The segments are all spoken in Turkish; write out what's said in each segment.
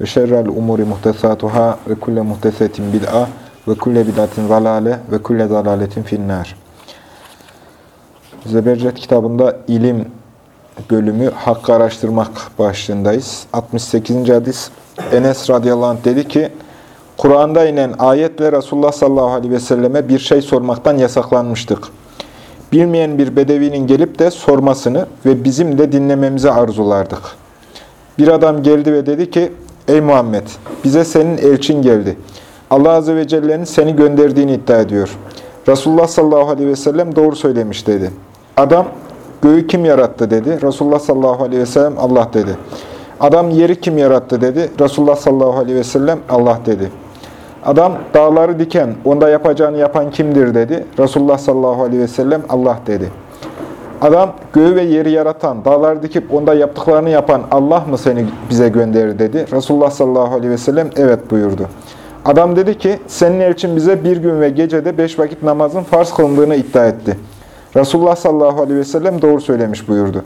ve şerrel umuri muhtesatuhâ ve kulle muhtesetin bid'a ve kulle bid'atin zalale ve kulle zalaletin finnâr. Zebercet kitabında ilim bölümü Hakkı araştırmak başlığındayız. 68. hadis Enes radıyallahu anh dedi ki, Kur'an'da inen ayet ve Resulullah sallallahu aleyhi ve selleme bir şey sormaktan yasaklanmıştık. Bilmeyen bir bedevinin gelip de sormasını ve bizim de dinlememizi arzulardık. Bir adam geldi ve dedi ki, Ey Muhammed, bize senin elçin geldi. Allah Azze ve Celle'nin seni gönderdiğini iddia ediyor. Resulullah sallallahu aleyhi ve sellem doğru söylemiş dedi. Adam, göğü kim yarattı dedi. Resulullah sallallahu aleyhi ve sellem Allah dedi. Adam yeri kim yarattı dedi. Resulullah sallallahu aleyhi ve sellem Allah dedi. Adam dağları diken, onda yapacağını yapan kimdir dedi. Resulullah sallallahu aleyhi ve sellem Allah dedi. Adam göğü ve yeri yaratan, dağları dikip onda yaptıklarını yapan Allah mı seni bize gönderir dedi. Resulullah sallallahu aleyhi ve sellem evet buyurdu. Adam dedi ki senin elçin bize bir gün ve gecede beş vakit namazın farz kılındığını iddia etti. Resulullah sallallahu aleyhi ve sellem doğru söylemiş buyurdu.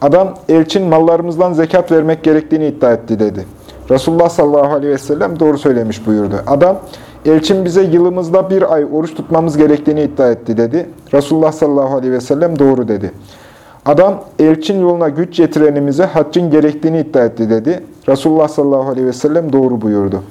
Adam elçin mallarımızdan zekat vermek gerektiğini iddia etti dedi. Resulullah sallallahu aleyhi ve sellem doğru söylemiş buyurdu. Adam elçin bize yılımızda bir ay oruç tutmamız gerektiğini iddia etti dedi. Resulullah sallallahu aleyhi ve sellem doğru dedi. Adam elçin yoluna güç yetirenimize haccın gerektiğini iddia etti dedi. Resulullah sallallahu aleyhi ve sellem doğru buyurdu.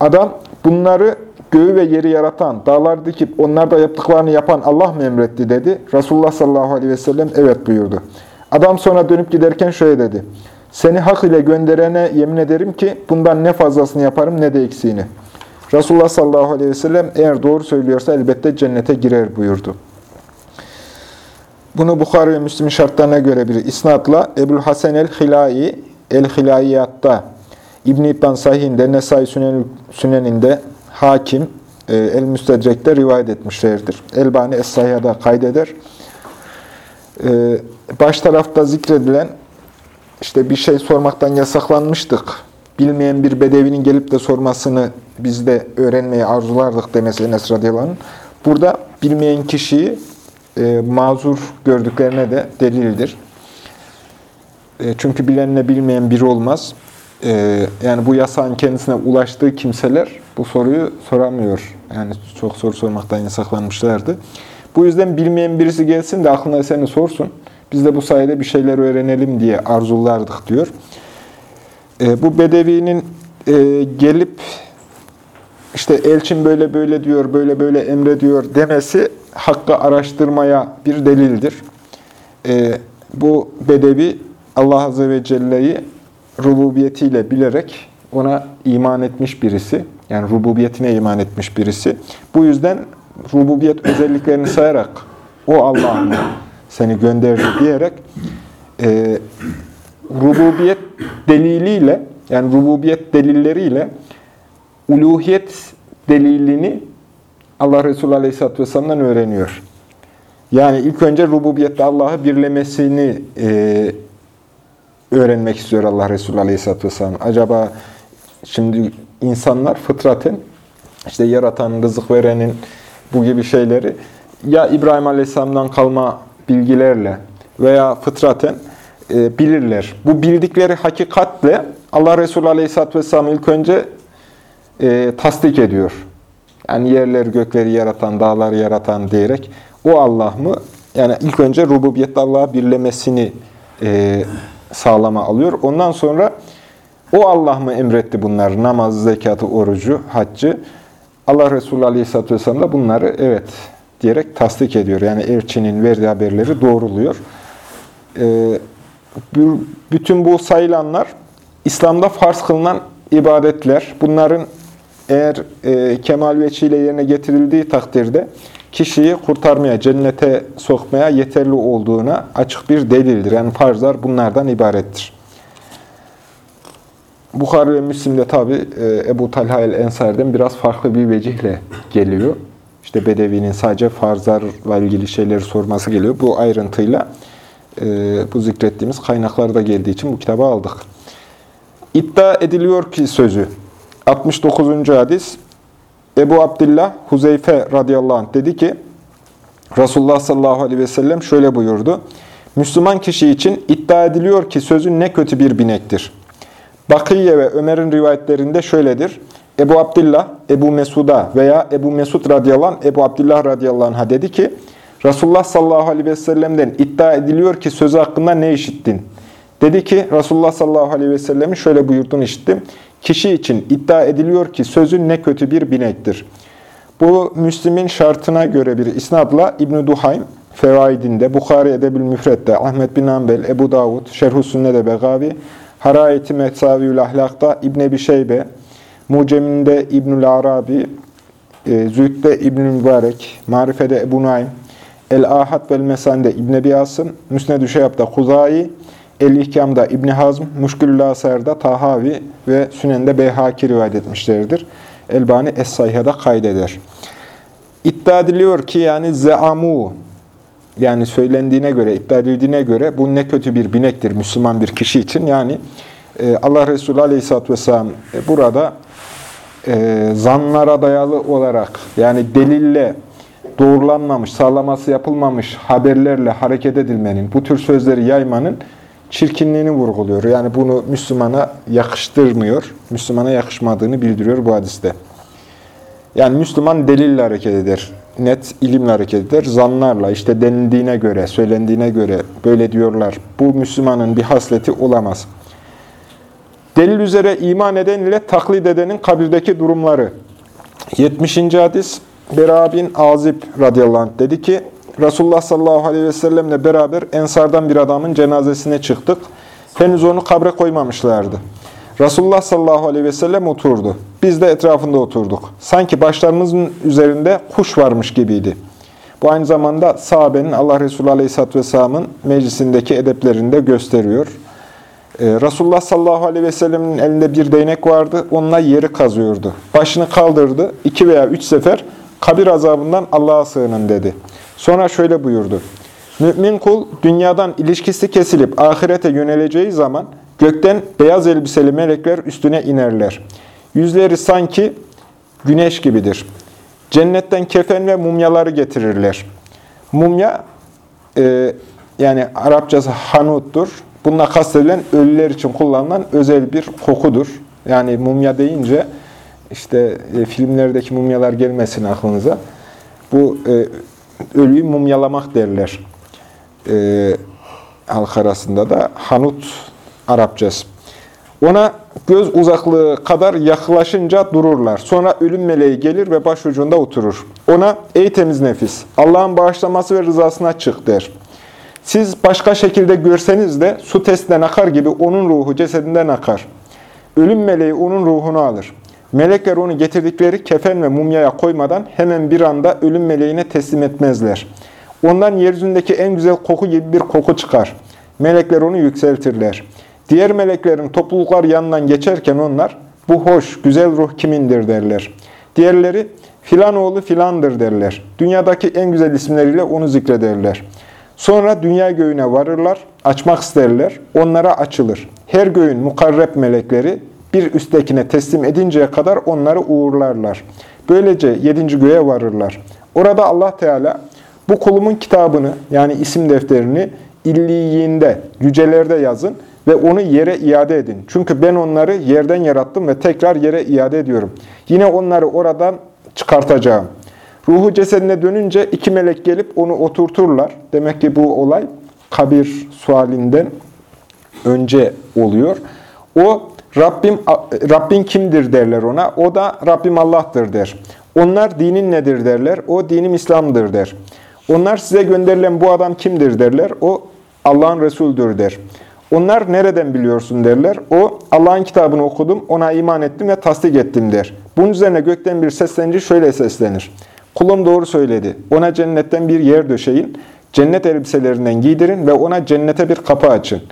Adam bunları göğü ve yeri yaratan, dağlar dikip onlarda yaptıklarını yapan Allah mı emretti dedi. Resulullah sallallahu aleyhi ve sellem evet buyurdu. Adam sonra dönüp giderken şöyle dedi. Seni hak ile gönderene yemin ederim ki bundan ne fazlasını yaparım ne de eksiğini. Resulullah sallallahu aleyhi ve sellem eğer doğru söylüyorsa elbette cennete girer buyurdu. Bunu Bukhari ve Müslim şartlarına göre bir isnatla Ebul Hasan el-Hilai el-Hilayiyatta İbn-i İbban Sahih'inde, Nesai Sünen'inde, Hakim e, El-Müstedrek'te rivayet etmişlerdir. Elbani Es-Sahiha'da kaydeder. E, baş tarafta zikredilen işte bir şey sormaktan yasaklanmıştık. Bilmeyen bir bedevinin gelip de sormasını biz de öğrenmeyi arzulardık demesi Enes radıyallahu. Burada bilmeyen kişiyi e, mazur gördüklerine de delildir. E, çünkü bilenle bilmeyen biri olmaz. E, yani bu yasağın kendisine ulaştığı kimseler bu soruyu soramıyor. Yani çok soru sormaktan yasaklanmışlardı. Bu yüzden bilmeyen birisi gelsin de aklına seni sorsun. Biz de bu sayede bir şeyler öğrenelim diye arzulardık diyor. E, bu bedevinin e, gelip işte elçin böyle böyle diyor, böyle böyle emrediyor demesi hakkı araştırmaya bir delildir. E, bu bedevi Allah Azze ve Celle'yi rububiyetiyle bilerek ona iman etmiş birisi. Yani rububiyetine iman etmiş birisi. Bu yüzden rububiyet özelliklerini sayarak o Allah mı seni gönderdi diyerek e, rububiyet deliliyle yani rububiyet delilleriyle uluhiyet delilini Allah Resulü Aleyhisselatü Vesselam'dan öğreniyor. Yani ilk önce rububiyette Allah'ı birlemesini e, öğrenmek istiyor Allah Resulü Aleyhisselatü Vesselam. Acaba şimdi insanlar fıtraten işte yaratan, rızık verenin bu gibi şeyleri ya İbrahim Aleyhisselam'dan kalma bilgilerle veya fıtraten e, bilirler. Bu bildikleri hakikatle Allah Resulü Aleyhisselatü Vesselam ilk önce e, tasdik ediyor. Yani yerleri, gökleri yaratan, dağları yaratan diyerek o Allah mı? Yani ilk önce rububiyette Allah'a birlemesini e, sağlama alıyor. Ondan sonra o Allah mı emretti bunları? Namaz, zekatı, orucu, haccı. Allah Resulü Aleyhisselatü Vesselam da bunları evet diyerek tasdik ediyor. Yani elçinin verdiği haberleri doğruluyor. E, bütün bu sayılanlar İslam'da farz kılınan ibadetler. Bunların eğer e, kemal veçiyle yerine getirildiği takdirde kişiyi kurtarmaya, cennete sokmaya yeterli olduğuna açık bir delildir. Yani farzlar bunlardan ibarettir. Bukhari ve Müslim'de tabi e, Ebu Talha el-Ensar'dan biraz farklı bir vecihle geliyor. İşte Bedevi'nin sadece farzlarla ilgili şeyleri sorması geliyor. Bu ayrıntıyla bu zikrettiğimiz kaynaklarda geldiği için bu kitabı aldık. İddia ediliyor ki sözü. 69. hadis Ebu Abdillah Huzeyfe radıyallahu anh dedi ki Resulullah sallallahu aleyhi ve sellem şöyle buyurdu. Müslüman kişi için iddia ediliyor ki sözü ne kötü bir binektir. Bakiye ve Ömer'in rivayetlerinde şöyledir. Ebu Abdillah, Ebu Mesud'a veya Ebu Mesud radıyallahu anh, Ebu Abdillah radıyallahu anh'a dedi ki, Resulullah sallallahu aleyhi ve sellem'den iddia ediliyor ki sözü hakkında ne işittin? Dedi ki, Resulullah sallallahu aleyhi ve sellemin şöyle buyurduğunu işittim. Kişi için iddia ediliyor ki sözü ne kötü bir binektir. Bu Müslim'in şartına göre bir isnadla İbn-i Duhaym, Fevaidinde, Bukhari Edebül Müfret'te, Ahmet bin Ambel, Ebu Davud, Şerh-ü Sünne'de Begavi, Harayeti Metsaviyül Ahlak'ta İbn Ebi Şeybe, Mucem'inde İbnül Arabi, e, Zühd'de İbnül Mübarek, Marife'de Ebu Naim, El-Ahad vel Mesan'de İbn Ebi Asım, Müsned-ü Şeyh'da Kuzayi, El-İhkam'da İbn Hazm, Muşkül-ü Asar'da Tahavi ve Sünen'de Beyhaki rivayet etmişlerdir. Elbani Es-Sayha'da kaydeder. İddia ediliyor ki yani zeamu yani söylendiğine göre, iddia edildiğine göre bu ne kötü bir binektir Müslüman bir kişi için. Yani e, Allah Resulü Aleyhisselatü Vesselam e, burada e, zanlara dayalı olarak yani delille doğrulanmamış, sağlaması yapılmamış haberlerle hareket edilmenin, bu tür sözleri yaymanın çirkinliğini vurguluyor. Yani bunu Müslümana yakıştırmıyor, Müslümana yakışmadığını bildiriyor bu hadiste. Yani Müslüman delille hareket eder net ilimle hareket eder. Zanlarla işte denildiğine göre, söylendiğine göre böyle diyorlar. Bu Müslümanın bir hasleti olamaz. Delil üzere iman eden ile taklit edenin kabirdeki durumları. 70. hadis Bera Azib radıyallahu anh dedi ki Resulullah sallallahu aleyhi ve sellemle beraber Ensardan bir adamın cenazesine çıktık. Henüz onu kabre koymamışlardı. Resulullah sallallahu aleyhi ve sellem oturdu. Biz de etrafında oturduk. Sanki başlarımızın üzerinde kuş varmış gibiydi. Bu aynı zamanda sahabenin Allah Resulü aleyhisselatü vesselamın meclisindeki edeplerinde gösteriyor. Ee, Resulullah sallallahu aleyhi ve sellemin elinde bir değnek vardı. Onunla yeri kazıyordu. Başını kaldırdı. iki veya üç sefer kabir azabından Allah'a sığının dedi. Sonra şöyle buyurdu. Mümin kul dünyadan ilişkisi kesilip ahirete yöneleceği zaman Gökten beyaz elbiseli melekler üstüne inerler. Yüzleri sanki güneş gibidir. Cennetten kefen ve mumyaları getirirler. Mumya, e, yani Arapçası hanuttur. Bununla kastedilen ölüler için kullanılan özel bir kokudur. Yani mumya deyince işte e, filmlerdeki mumyalar gelmesin aklınıza. Bu e, ölüyü mumyalamak derler. E, halk arasında da hanut Arapçası. Ona göz uzaklığı kadar yaklaşınca dururlar. Sonra ölüm meleği gelir ve başucunda oturur. Ona ey temiz nefis Allah'ın bağışlaması ve rızasına çık der. Siz başka şekilde görseniz de su testinden akar gibi onun ruhu cesedinden akar. Ölüm meleği onun ruhunu alır. Melekler onu getirdikleri kefen ve mumyaya koymadan hemen bir anda ölüm meleğine teslim etmezler. Ondan yeryüzündeki en güzel koku gibi bir koku çıkar. Melekler onu yükseltirler. Diğer meleklerin topluluklar yanından geçerken onlar, bu hoş, güzel ruh kimindir derler. Diğerleri, filan oğlu filandır derler. Dünyadaki en güzel isimleriyle onu zikrederler. Sonra dünya göğüne varırlar, açmak isterler, onlara açılır. Her göğün mukarreb melekleri bir üsttekine teslim edinceye kadar onları uğurlarlar. Böylece yedinci göğe varırlar. Orada Allah Teala bu kulumun kitabını yani isim defterini illiyinde, yücelerde yazın ve onu yere iade edin. Çünkü ben onları yerden yarattım ve tekrar yere iade ediyorum. Yine onları oradan çıkartacağım. Ruhu cesedine dönünce iki melek gelip onu oturturlar. Demek ki bu olay kabir sualinden önce oluyor. O Rabbim Rabbin kimdir derler ona. O da Rabbim Allah'tır der. Onlar dinin nedir derler. O dinim İslam'dır der. Onlar size gönderilen bu adam kimdir derler. O Allah'ın Resulüdür der. Onlar nereden biliyorsun derler. O Allah'ın kitabını okudum, ona iman ettim ve tasdik ettim der. Bunun üzerine gökten bir seslenici şöyle seslenir. Kulum doğru söyledi. Ona cennetten bir yer döşeyin, cennet elbiselerinden giydirin ve ona cennete bir kapı açın.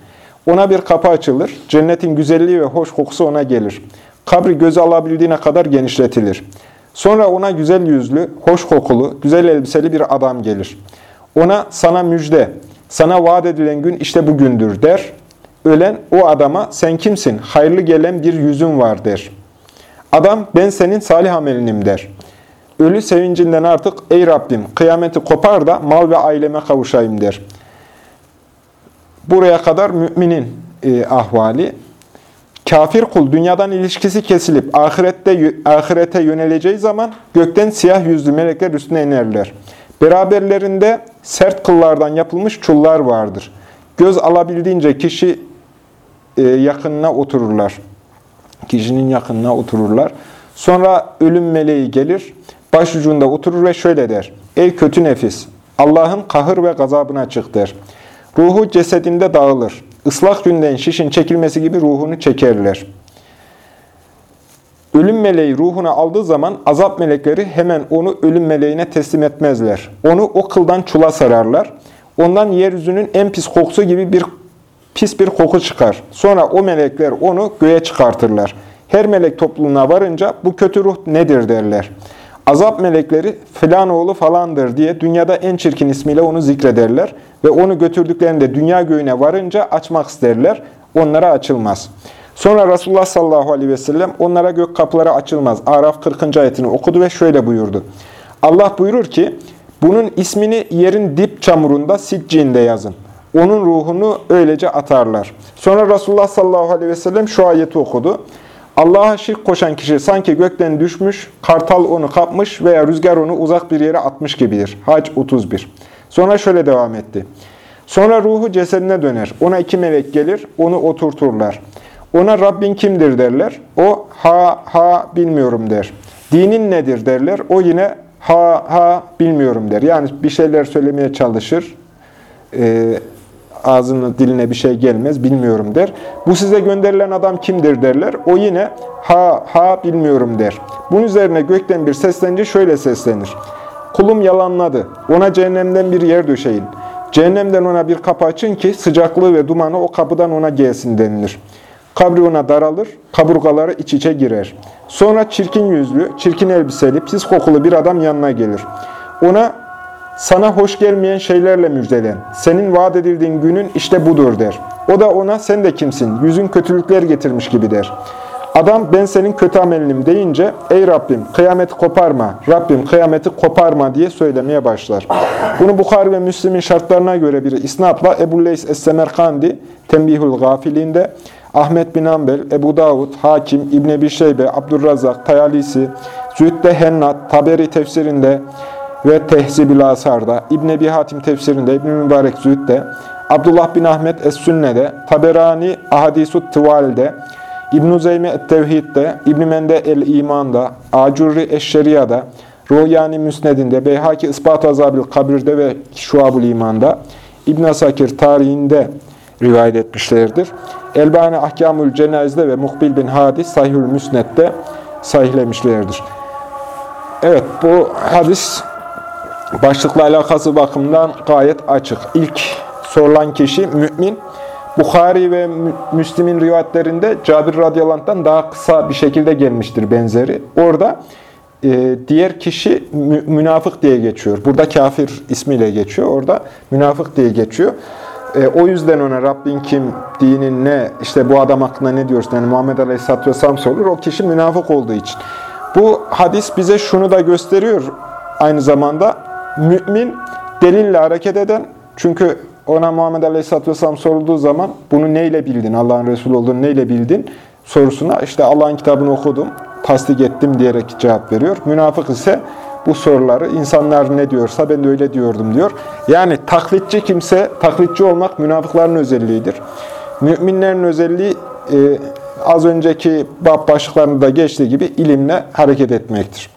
Ona bir kapı açılır. Cennetin güzelliği ve hoş kokusu ona gelir. Kabri göze alabildiğine kadar genişletilir. Sonra ona güzel yüzlü, hoş kokulu, güzel elbiseli bir adam gelir. Ona sana müjde, sana vaat edilen gün işte bugündür der. Ölen o adama sen kimsin? Hayırlı gelen bir yüzün var der. Adam ben senin salih amelinim der. Ölü sevincinden artık ey Rabbim kıyameti kopar da mal ve aileme kavuşayım der. Buraya kadar müminin e, ahvali. Kafir kul dünyadan ilişkisi kesilip ahirette ahirete yöneleceği zaman gökten siyah yüzlü melekler üstüne inerler. Beraberlerinde sert kıllardan yapılmış çullar vardır. Göz alabildiğince kişi e, yakınına otururlar. Kişinin yakınına otururlar. Sonra ölüm meleği gelir, başucunda oturur ve şöyle der. Ey kötü nefis! Allah'ın kahır ve gazabına çık der. Ruhu cesedinde dağılır. Islak günden şişin çekilmesi gibi ruhunu çekerler. Ölüm meleği ruhuna aldığı zaman azap melekleri hemen onu ölüm meleğine teslim etmezler. Onu o kıldan çula sararlar. Ondan yeryüzünün en pis kokusu gibi bir pis bir koku çıkar. Sonra o melekler onu göğe çıkartırlar. Her melek topluluğuna varınca bu kötü ruh nedir derler. Azap melekleri filan oğlu falandır diye dünyada en çirkin ismiyle onu zikrederler. Ve onu götürdüklerinde dünya göğüne varınca açmak isterler. Onlara açılmaz. Sonra Resulullah sallallahu aleyhi ve sellem onlara gök kapıları açılmaz. Araf 40. ayetini okudu ve şöyle buyurdu. Allah buyurur ki, bunun ismini yerin dip çamurunda sicciğinde yazın. Onun ruhunu öylece atarlar. Sonra Resulullah sallallahu aleyhi ve sellem şu ayeti okudu. Allah'a şirk koşan kişi sanki gökten düşmüş, kartal onu kapmış veya rüzgar onu uzak bir yere atmış gibidir. Hac 31. Sonra şöyle devam etti. Sonra ruhu cesedine döner. Ona iki melek gelir, onu oturturlar. Ona Rabbin kimdir derler. O ha ha bilmiyorum der. Dinin nedir derler. O yine ha ha bilmiyorum der. Yani bir şeyler söylemeye çalışır. Ee, ağzının diline bir şey gelmez, bilmiyorum der. Bu size gönderilen adam kimdir derler. O yine ha ha bilmiyorum der. Bunun üzerine gökten bir seslenince şöyle seslenir. Kulum yalanladı. Ona cehennemden bir yer döşeyin. Cehennemden ona bir kapı açın ki sıcaklığı ve dumanı o kapıdan ona gelsin denilir. Kabri ona daralır, kaburgaları iç içe girer. Sonra çirkin yüzlü, çirkin elbiseli, pis kokulu bir adam yanına gelir. Ona sana hoş gelmeyen şeylerle müjdelen. Senin vaat edildiğin günün işte budur der. O da ona sen de kimsin? Yüzün kötülükler getirmiş gibi der. Adam ben senin kötü amelinim deyince ey Rabbim kıyameti koparma, Rabbim kıyameti koparma diye söylemeye başlar. Bunu Bukhari ve Müslim'in şartlarına göre bir isnatla Ebu Leys Es-Semerkandi Tembihul Gafiliğinde Ahmet bin Ambel, Ebu Davud, Hakim, İbn Ebi Şeybe, Abdurrazak, Tayalisi, Zühd'de Hennat, Taberi tefsirinde ve Tehzib-ül Asar'da, İbn Ebi Hatim tefsirinde, İbn Mübarek Zühd'de, Abdullah bin Ahmet Es-Sünne'de, Taberani Ahadisut Tıval'de, İbn-i Zeyme Et-Tevhid'de, İbn-i Mende El-İman'da, Acurri Eşşeriya'da, Ruhyani Müsned'inde, Beyhaki Ispat-ı Azabil Kabir'de ve Şuab-ül İman'da, İbn Asakir tarihinde rivayet etmişlerdir. Elbani Ahkamül Cenaz'de ve Muhbil bin Hadis Sahihül Müsned'de sahihlemişlerdir. Evet bu hadis başlıkla alakası bakımından gayet açık. İlk sorulan kişi mümin. Bukhari ve Müslim'in rivayetlerinde Cabir radıyallahu daha kısa bir şekilde gelmiştir benzeri. Orada e, diğer kişi mü, münafık diye geçiyor. Burada kafir ismiyle geçiyor. Orada münafık diye geçiyor. E, o yüzden ona Rabbin kim, dinin ne, işte bu adam hakkında ne diyorsun? Yani Muhammed Aleyhisselatü Vesselam sorulur. O kişi münafık olduğu için. Bu hadis bize şunu da gösteriyor aynı zamanda. Mümin delille hareket eden, çünkü ona Muhammed Aleyhisselatü Vesselam sorulduğu zaman bunu neyle bildin, Allah'ın Resulü olduğunu neyle bildin sorusuna işte Allah'ın kitabını okudum, tasdik ettim diyerek cevap veriyor. Münafık ise bu soruları insanlar ne diyorsa ben de öyle diyordum diyor. Yani taklitçi kimse, taklitçi olmak münafıkların özelliğidir. Müminlerin özelliği e, az önceki bab başlıklarında geçtiği gibi ilimle hareket etmektir.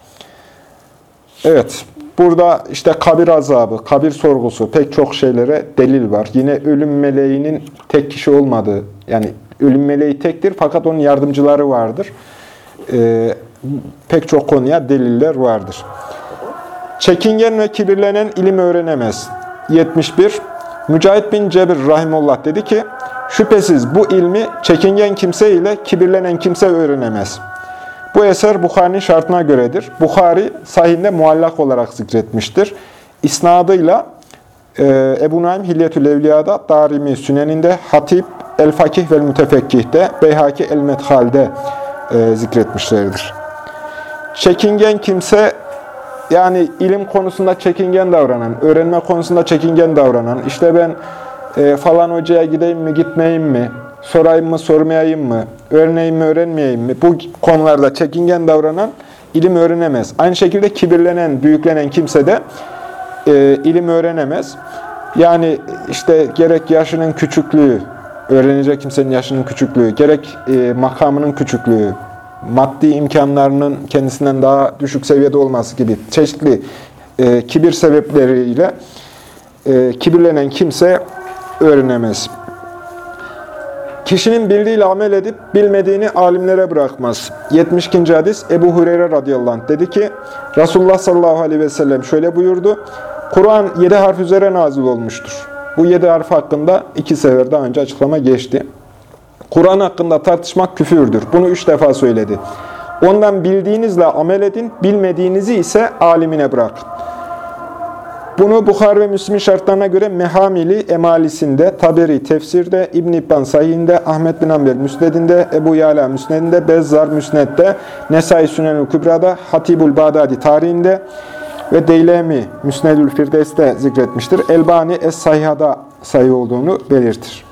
Evet, burada işte kabir azabı, kabir sorgusu pek çok şeylere delil var. Yine ölüm meleğinin tek kişi olmadığı, yani ölüm meleği tektir fakat onun yardımcıları vardır. Ee, pek çok konuya deliller vardır. Çekingen ve kibirlenen ilim öğrenemez. 71. Mücahit bin Cebir Rahimullah dedi ki, Şüphesiz bu ilmi çekingen kimse ile kibirlenen kimse öğrenemez. Bu eser Bukhari'nin şartına göredir. Bukhari sahinde muallak olarak zikretmiştir. İsnadıyla e, Ebu Naim Hilyetül Evliya'da, Darimi Sünen'inde, Hatip El-Fakih ve Mütefekkih'de, Beyhaki El-Methal'de e, zikretmişlerdir. Çekingen kimse, yani ilim konusunda çekingen davranan, öğrenme konusunda çekingen davranan, işte ben e, falan hocaya gideyim mi, gitmeyeyim mi, sorayım mı, sormayayım mı, öğreneyim mi, öğrenmeyeyim mi, bu konularda çekingen davranan ilim öğrenemez. Aynı şekilde kibirlenen, büyüklenen kimse de e, ilim öğrenemez. Yani işte gerek yaşının küçüklüğü, öğrenecek kimsenin yaşının küçüklüğü, gerek e, makamının küçüklüğü, maddi imkanlarının kendisinden daha düşük seviyede olması gibi çeşitli e, kibir sebepleriyle e, kibirlenen kimse öğrenemez. Kişinin bildiğiyle amel edip bilmediğini alimlere bırakmaz. 72. hadis Ebu Hureyre radıyallahu anh dedi ki Resulullah sallallahu aleyhi ve sellem şöyle buyurdu. Kur'an yedi harf üzere nazil olmuştur. Bu yedi harf hakkında iki sefer daha önce açıklama geçti. Kur'an hakkında tartışmak küfürdür. Bunu üç defa söyledi. Ondan bildiğinizle amel edin, bilmediğinizi ise alimine bırakın. Bunu Bukhar ve Müslim şartlarına göre Mehamili Emalisinde, Taberi Tefsir'de, İbn-i İbban Sahih'inde, Ahmet bin Amber Müsned'inde, Ebu Yala Müsned'inde, Bezzar Müsned'de, Nesai Sünenül Kübra'da, Hatibul Bağdadi tarihinde ve Deylemi Müsnedül Firdevs'te zikretmiştir. Elbani Es-Sahiha'da sayı olduğunu belirtir.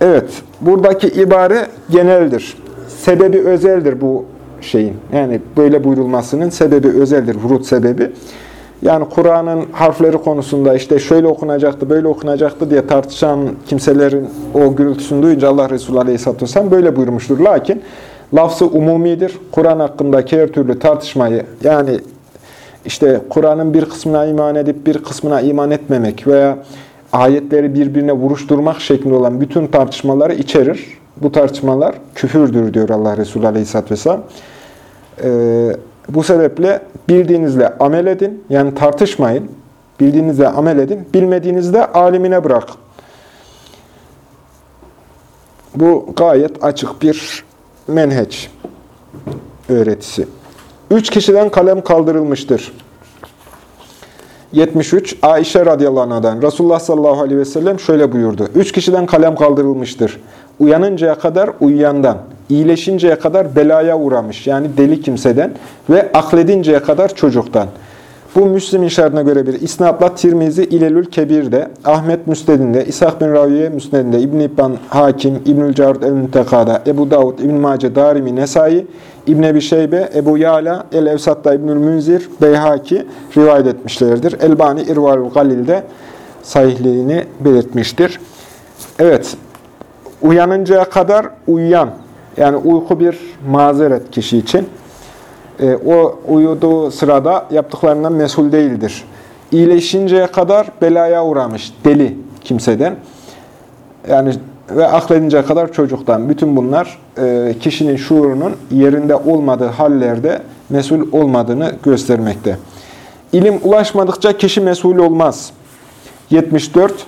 Evet, buradaki ibare geneldir. Sebebi özeldir bu şeyin. Yani böyle buyurulmasının sebebi özeldir, vurut sebebi. Yani Kur'an'ın harfleri konusunda işte şöyle okunacaktı, böyle okunacaktı diye tartışan kimselerin o gürültüsünü duyunca Allah Resulü Aleyhisselatü Vesselam böyle buyurmuştur. Lakin lafzı umumidir. Kur'an hakkındaki her türlü tartışmayı yani işte Kur'an'ın bir kısmına iman edip bir kısmına iman etmemek veya ayetleri birbirine vuruşturmak şeklinde olan bütün tartışmaları içerir. Bu tartışmalar küfürdür diyor Allah Resulü Aleyhisselatü Vesselam. Ee, bu sebeple bildiğinizle amel edin, yani tartışmayın. Bildiğinizle amel edin, bilmediğinizde alimine bırak. Bu gayet açık bir menheç öğretisi. Üç kişiden kalem kaldırılmıştır. 73. Ayşe radıyallahu anh'dan Resulullah sallallahu aleyhi ve sellem şöyle buyurdu. Üç kişiden kalem kaldırılmıştır. Uyanıncaya kadar uyuyandan, iyileşinceye kadar belaya uğramış yani deli kimseden ve akledinceye kadar çocuktan. Bu Müslim inşaatına göre bir isnatla Tirmizi İlelül Kebir'de, Ahmet Müsned'inde, İshak bin Raviye Müsned'inde, İbn İbban Hakim, İbnül Carud el-Munteka'da, Ebu Davud, İbn Mace, Darimi, Nesai, İbn Ebi Şeybe, Ebu Yala, El-Evsat'ta İbnül Münzir, Beyhaki rivayet etmişlerdir. Elbani İrvalül Galil'de sahihliğini belirtmiştir. Evet, uyanıncaya kadar uyuyan, yani uyku bir mazeret kişi için. E, o uyuduğu sırada yaptıklarından mesul değildir. İyileşinceye kadar belaya uğramış deli kimseden. Yani ve akledinceye kadar çocuktan. Bütün bunlar e, kişinin şuurunun yerinde olmadığı hallerde mesul olmadığını göstermekte. İlim ulaşmadıkça kişi mesul olmaz. 74.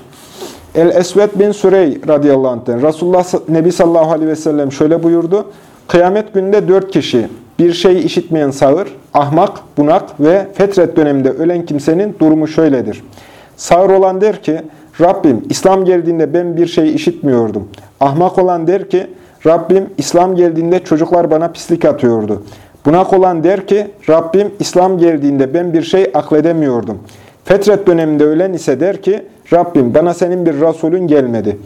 El-Esved bin Sürey radıyallahu anh'ten Resulullah Nebi sallallahu aleyhi ve sellem şöyle buyurdu. Kıyamet günde dört kişi, bir şeyi işitmeyen sağır, ahmak, bunak ve fetret döneminde ölen kimsenin durumu şöyledir. Sağır olan der ki, Rabbim İslam geldiğinde ben bir şey işitmiyordum. Ahmak olan der ki, Rabbim İslam geldiğinde çocuklar bana pislik atıyordu. Bunak olan der ki, Rabbim İslam geldiğinde ben bir şey akledemiyordum. Fetret döneminde ölen ise der ki, Rabbim bana senin bir Resulün gelmedi.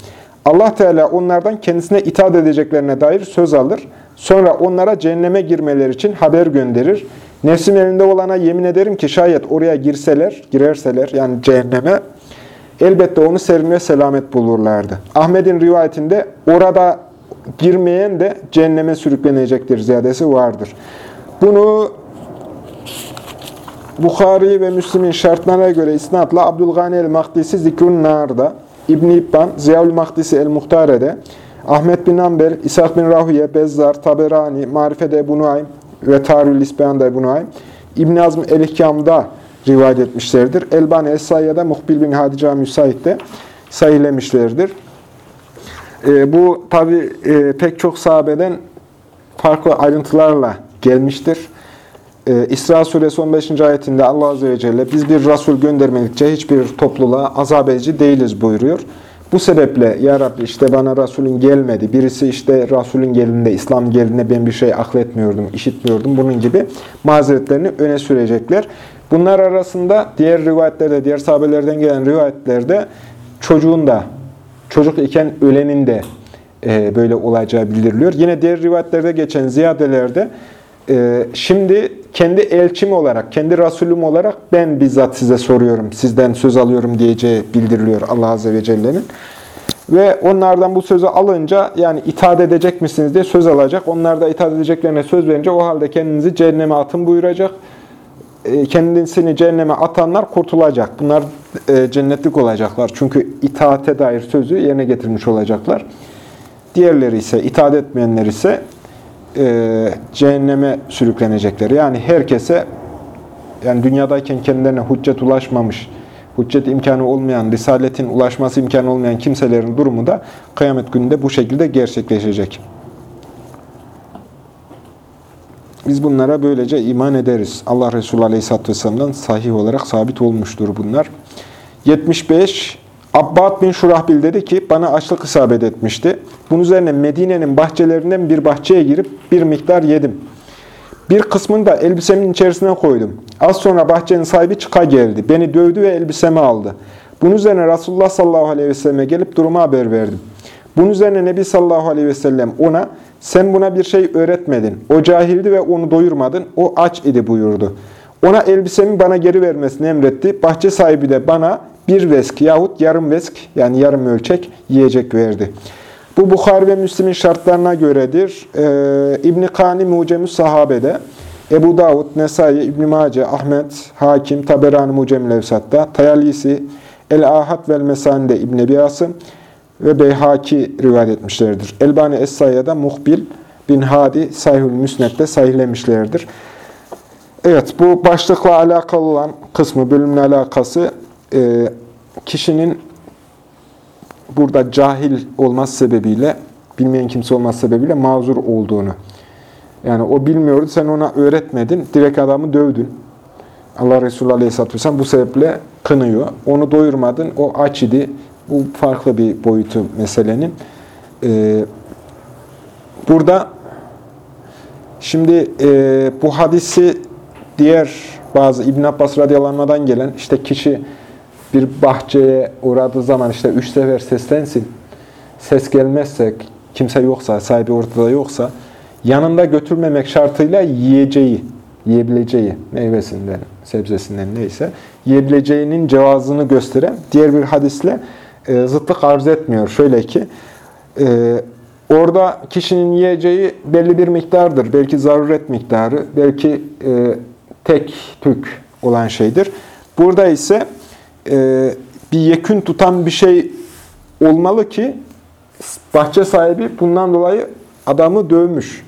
Allah Teala onlardan kendisine itaat edeceklerine dair söz alır. Sonra onlara cehenneme girmeleri için haber gönderir. Nefsim elinde olana yemin ederim ki şayet oraya girseler, girerseler yani cehenneme elbette onu serin ve selamet bulurlardı. Ahmet'in rivayetinde orada girmeyen de cehenneme sürüklenecektir ziyadesi vardır. Bunu Bukhari ve Müslim'in şartlarına göre isnatla Abdülgani el-Mahdisi Zikrun Nar'da, İbn-i İbban, Ziyaül Mahdisi el-Muhtare'de, Ahmet bin Amber, İshak bin Rahuye, Bezzar, Taberani, Marife'de Ebu Nuaym ve Tarül İsbeyan'da Ebu Nuaym, İbn-i Azm el-İhkam'da rivayet etmişlerdir. Elbani Es-Sayya'da Muhbil bin Hadica Müsait'te sayılemişlerdir. E, bu tabi e, pek çok sahabeden farklı ayrıntılarla gelmiştir. E, İsra suresi 15. ayetinde Allah Azze ve Celle biz bir Resul göndermedikçe hiçbir topluluğa azap edici değiliz buyuruyor. Bu sebeple Ya Rabbi işte bana Resulün gelmedi. Birisi işte Resulün gelinde, İslam gelinde ben bir şey akletmiyordum, işitmiyordum. Bunun gibi mazeretlerini öne sürecekler. Bunlar arasında diğer rivayetlerde, diğer sahabelerden gelen rivayetlerde çocuğun da, çocuk iken ölenin de e, böyle olacağı bildiriliyor. Yine diğer rivayetlerde geçen ziyadelerde şimdi kendi elçim olarak, kendi Resulüm olarak ben bizzat size soruyorum, sizden söz alıyorum diyeceği bildiriliyor Allah Azze ve Celle'nin. Ve onlardan bu sözü alınca yani itaat edecek misiniz diye söz alacak. Onlar da itaat edeceklerine söz verince o halde kendinizi cehenneme atın buyuracak. E, kendisini cehenneme atanlar kurtulacak. Bunlar e, cennetlik olacaklar. Çünkü itaate dair sözü yerine getirmiş olacaklar. Diğerleri ise, itaat etmeyenler ise e, cehenneme sürüklenecekler. Yani herkese, yani dünyadayken kendilerine hüccet ulaşmamış, hüccet imkanı olmayan, risaletin ulaşması imkanı olmayan kimselerin durumu da kıyamet gününde bu şekilde gerçekleşecek. Biz bunlara böylece iman ederiz. Allah Resulü Aleyhisselatü Vesselam'dan sahih olarak sabit olmuştur bunlar. 75. Abbad bin Şurahbil dedi ki, bana açlık isabet etmişti. Bunun üzerine Medine'nin bahçelerinden bir bahçeye girip bir miktar yedim. Bir kısmını da elbisemin içerisine koydum. Az sonra bahçenin sahibi çıka geldi. Beni dövdü ve elbisemi aldı. Bunun üzerine Resulullah sallallahu aleyhi ve selleme gelip durumu haber verdim. Bunun üzerine Nebi sallallahu aleyhi ve sellem ona, sen buna bir şey öğretmedin. O cahildi ve onu doyurmadın. O aç idi buyurdu. Ona elbisemi bana geri vermesini emretti. Bahçe sahibi de bana bir vesk yahut yarım vesk yani yarım ölçek yiyecek verdi. Bu Bukhari ve Müslim'in şartlarına göredir. Ee, İbn-i Kani Mucemü Sahabe'de, Ebu Davud, Nesai, İbn-i Mace, Ahmet, Hakim, Taberani Mucemü Levsat'ta, Tayalisi, El-Ahad vel Mesani'de İbn-i Ebi Asım ve Beyhaki rivayet etmişlerdir. Elbani Es-Sayya'da Muhbil bin Hadi Sayhül Müsnet'te sahihlemişlerdir. Evet, bu başlıkla alakalı olan kısmı, bölümle alakası e, kişinin burada cahil olması sebebiyle, bilmeyen kimse olması sebebiyle mazur olduğunu. Yani o bilmiyordu, sen ona öğretmedin, direkt adamı dövdün. Allah Resulü Aleyhisselatü Vesselam bu sebeple kınıyor. Onu doyurmadın, o aç idi. Bu farklı bir boyutu meselenin. Ee, burada şimdi e, bu hadisi diğer bazı İbn Abbas radyalanmadan gelen işte kişi bir bahçeye uğradığı zaman işte üç sefer seslensin. Ses gelmezse, kimse yoksa, sahibi ortada yoksa yanında götürmemek şartıyla yiyeceği, yiyebileceği meyvesinden, sebzesinden neyse yiyebileceğinin cevazını gösteren diğer bir hadisle e, zıtlık arz etmiyor. Şöyle ki e, orada kişinin yiyeceği belli bir miktardır. Belki zaruret miktarı, belki e, tek tük olan şeydir. Burada ise e, bir yekün tutan bir şey olmalı ki bahçe sahibi bundan dolayı adamı dövmüş.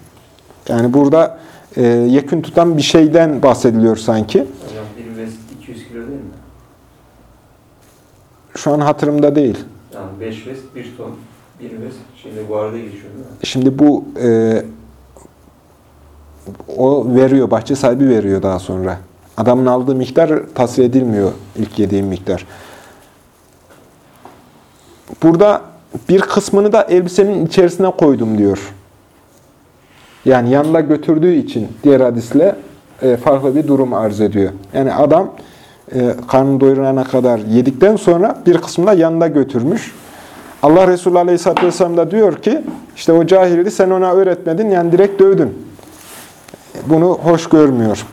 Yani burada e, yekün tutan bir şeyden bahsediliyor sanki. Hocam bir vest 200 kilo değil mi? Şu an hatırımda değil. Yani 5 vest 1 ton. 1 vest şimdi bu arada geçiyor değil mi? Şimdi bu e, o veriyor, bahçe sahibi veriyor daha sonra. Adamın aldığı miktar tasvir edilmiyor ilk yediğim miktar. Burada bir kısmını da elbisemin içerisine koydum diyor. Yani yanında götürdüğü için diğer hadisle e, farklı bir durum arz ediyor. Yani adam e, karnını doyurana kadar yedikten sonra bir kısmını da yanında götürmüş. Allah Resulü Aleyhisselatü Vesselam da diyor ki, işte o cahildi sen ona öğretmedin, yani direkt dövdün. Bunu hoş görmüyor.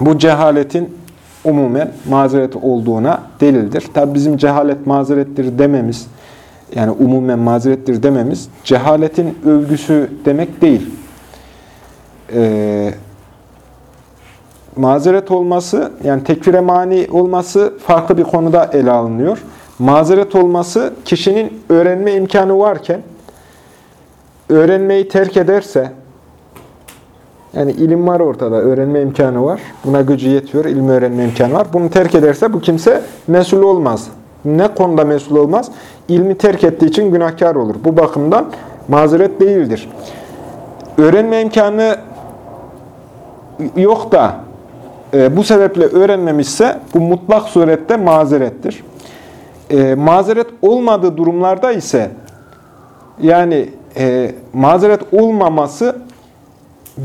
Bu cehaletin umumen mazeret olduğuna delildir. Tabi bizim cehalet mazerettir dememiz, yani umumen mazerettir dememiz, cehaletin övgüsü demek değil. Ee, mazeret olması, yani tekfire mani olması farklı bir konuda ele alınıyor. Mazeret olması, kişinin öğrenme imkanı varken, öğrenmeyi terk ederse, yani ilim var ortada, öğrenme imkanı var. Buna gücü yetiyor, ilmi öğrenme imkanı var. Bunu terk ederse bu kimse mesul olmaz. ne konuda mesul olmaz? İlmi terk ettiği için günahkar olur. Bu bakımdan mazeret değildir. Öğrenme imkanı yok da e, bu sebeple öğrenmemişse bu mutlak surette mazerettir. E, mazeret olmadığı durumlarda ise yani e, mazeret olmaması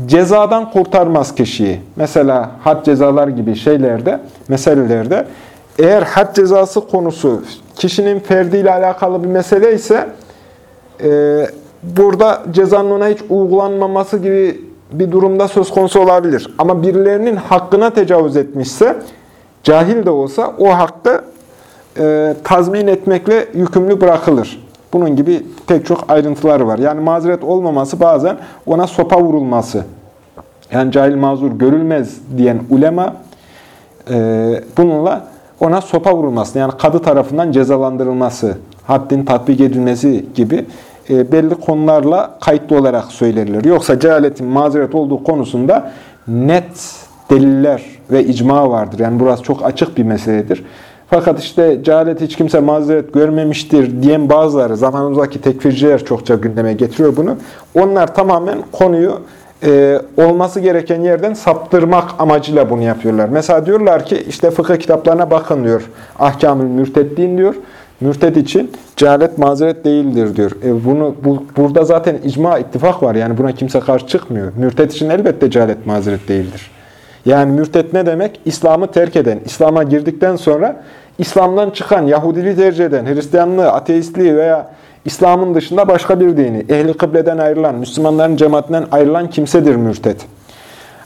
cezadan kurtarmaz kişiyi. Mesela had cezalar gibi şeylerde, meselelerde eğer had cezası konusu kişinin ferdiyle alakalı bir mesele ise e, burada cezanın ona hiç uygulanmaması gibi bir durumda söz konusu olabilir. Ama birilerinin hakkına tecavüz etmişse, cahil de olsa o hakkı e, tazmin etmekle yükümlü bırakılır. Bunun gibi pek çok ayrıntıları var. Yani mazeret olmaması bazen ona sopa vurulması. Yani cahil mazur görülmez diyen ulema e, bununla ona sopa vurulması, yani kadı tarafından cezalandırılması, haddin tatbik edilmesi gibi e, belli konularla kayıtlı olarak söylerler. Yoksa cehaletin mazeret olduğu konusunda net deliller ve icma vardır. Yani burası çok açık bir meseledir. Fakat işte cehalet hiç kimse mazeret görmemiştir diyen bazıları, zamanımızdaki tekfirciler çokça gündeme getiriyor bunu. Onlar tamamen konuyu e, olması gereken yerden saptırmak amacıyla bunu yapıyorlar. Mesela diyorlar ki işte fıkıh kitaplarına bakın diyor. Ahkamül mürteddin diyor. Mürted için cehalet mazeret değildir diyor. E bunu bu, burada zaten icma ittifak var. Yani buna kimse karşı çıkmıyor. Mürted için elbette cehalet mazeret değildir. Yani mürtet ne demek? İslam'ı terk eden, İslam'a girdikten sonra İslam'dan çıkan, Yahudiliği tercih eden, Hristiyanlığı, ateistliği veya İslam'ın dışında başka bir dini, ehli kıbleden ayrılan, Müslümanların cemaatinden ayrılan kimsedir mürtet.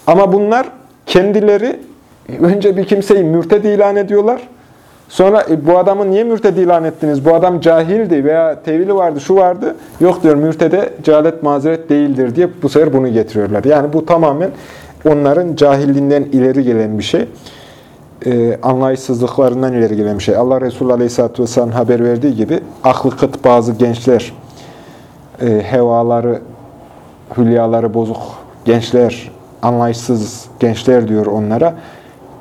Ama bunlar kendileri önce bir kimseyi mürted ilan ediyorlar. Sonra e, bu adamı niye mürted ilan ettiniz? Bu adam cahildi veya tevili vardı, şu vardı. Yok diyor mürtede cehalet mazeret değildir diye bu sefer bunu getiriyorlar. Yani bu tamamen onların cahilliğinden ileri gelen bir şey. E, anlayışsızlıklarından ileri gelen bir şey. Allah Resulü Aleyhisselatü Vesselam haber verdiği gibi aklı kıt bazı gençler, e, hevaları, hülyaları bozuk gençler, anlayışsız gençler diyor onlara.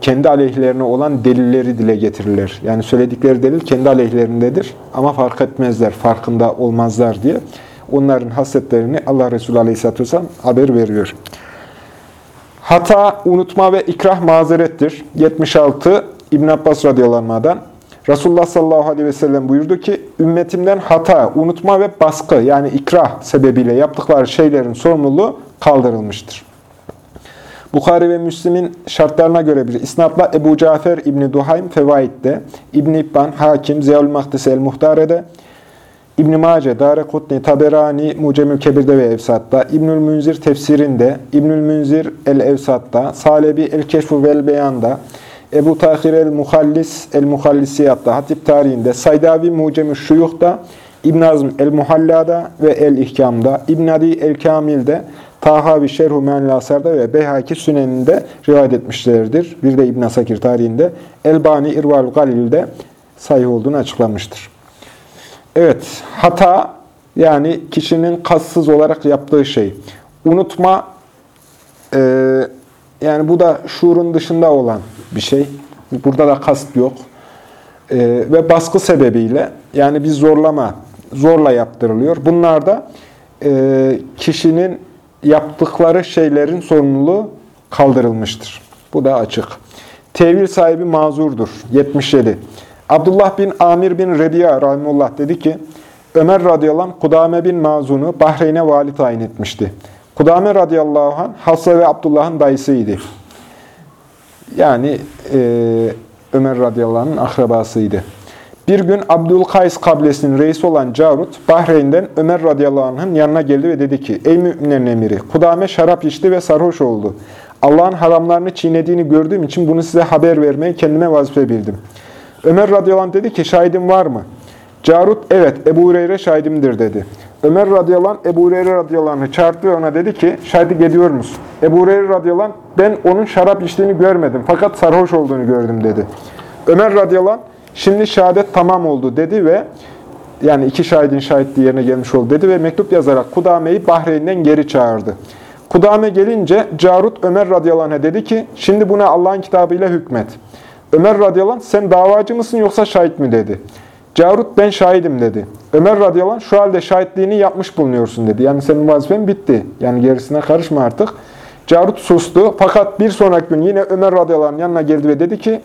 Kendi aleyhlerine olan delilleri dile getirirler. Yani söyledikleri delil kendi aleyhlerindedir ama fark etmezler, farkında olmazlar diye. Onların hasletlerini Allah Resulü Aleyhisselatü Vesselam haber veriyor. Hata, unutma ve ikrah mazerettir. 76 İbn Abbas radıyallahu. Resulullah sallallahu aleyhi ve sellem buyurdu ki, ümmetimden hata, unutma ve baskı yani ikrah sebebiyle yaptıkları şeylerin sorumluluğu kaldırılmıştır. Bukhari ve Müslim'in şartlarına göre bir isnatla Ebu Cafer İbni Duhaym Fevaid'de, İbn İbban, Hakim, Ziyaül Mahdis el-Muhtare'de, İbn-i Mace, Darekutni, Taberani, Mucemül Kebir'de ve Evsat'ta, İbnül Münzir tefsirinde, İbnül Münzir el-Evsat'ta, Salebi el-Keşfu vel Beyan'da, Ebu Tahir el-Muhallis el-Muhallisiyat'ta, Hatip tarihinde, Saydavi Mucemül Şuyuh'da, İbn Azm el-Muhalla'da ve el-İhkam'da, İbn Adi el-Kamil'de, Tahavi Şerhu Me'l-Asar'da ve Beyhaki Sünen'inde rivayet etmişlerdir. Bir de İbn Sakir tarihinde, Elbani İrval Galil'de sayı olduğunu açıklamıştır. Evet, hata yani kişinin kastsız olarak yaptığı şey. Unutma, e, yani bu da şuurun dışında olan bir şey. Burada da kast yok. E, ve baskı sebebiyle, yani bir zorlama, zorla yaptırılıyor. Bunlar da e, kişinin yaptıkları şeylerin sorumluluğu kaldırılmıştır. Bu da açık. Tevil sahibi mazurdur. 77. Abdullah bin Amir bin Rebiya rahimullah dedi ki, Ömer radıyallahu anh Kudame bin Mazun'u Bahreyn'e vali tayin etmişti. Kudame radıyallahu anh Hafsa ve Abdullah'ın dayısıydı. Yani e, Ömer radıyallahu anh'ın akrabasıydı. Bir gün Abdülkays kabilesinin reisi olan Carut, Bahreyn'den Ömer radıyallahu anh'ın yanına geldi ve dedi ki, Ey müminlerin emiri, Kudame şarap içti ve sarhoş oldu. Allah'ın haramlarını çiğnediğini gördüğüm için bunu size haber vermeyi kendime vazife bildim. Ömer radıyallahu anh dedi ki, şahidim var mı? Carut, evet Ebu Hureyre şahidimdir dedi. Ömer radıyallahu anh, Ebu Hureyre radıyallahu anh'ı çağırdı ona dedi ki, şahitlik ediyor musun? Ebu Hureyre radıyallahu anh, ben onun şarap içtiğini görmedim fakat sarhoş olduğunu gördüm dedi. Ömer radıyallahu anh, şimdi şehadet tamam oldu dedi ve yani iki şahidin şahitliği yerine gelmiş oldu dedi ve mektup yazarak Kudame'yi Bahreyn'den geri çağırdı. Kudame gelince Carut Ömer radıyallahu anh'a dedi ki, şimdi buna Allah'ın kitabıyla hükmet. Ömer radıyallahu anh, sen davacı mısın yoksa şahit mi dedi. Carut ben şahidim dedi. Ömer radıyallahu anh şu halde şahitliğini yapmış bulunuyorsun dedi. Yani senin vazifen bitti. Yani gerisine karışma artık. Carut sustu. Fakat bir sonraki gün yine Ömer radıyallahu anh yanına geldi ve dedi ki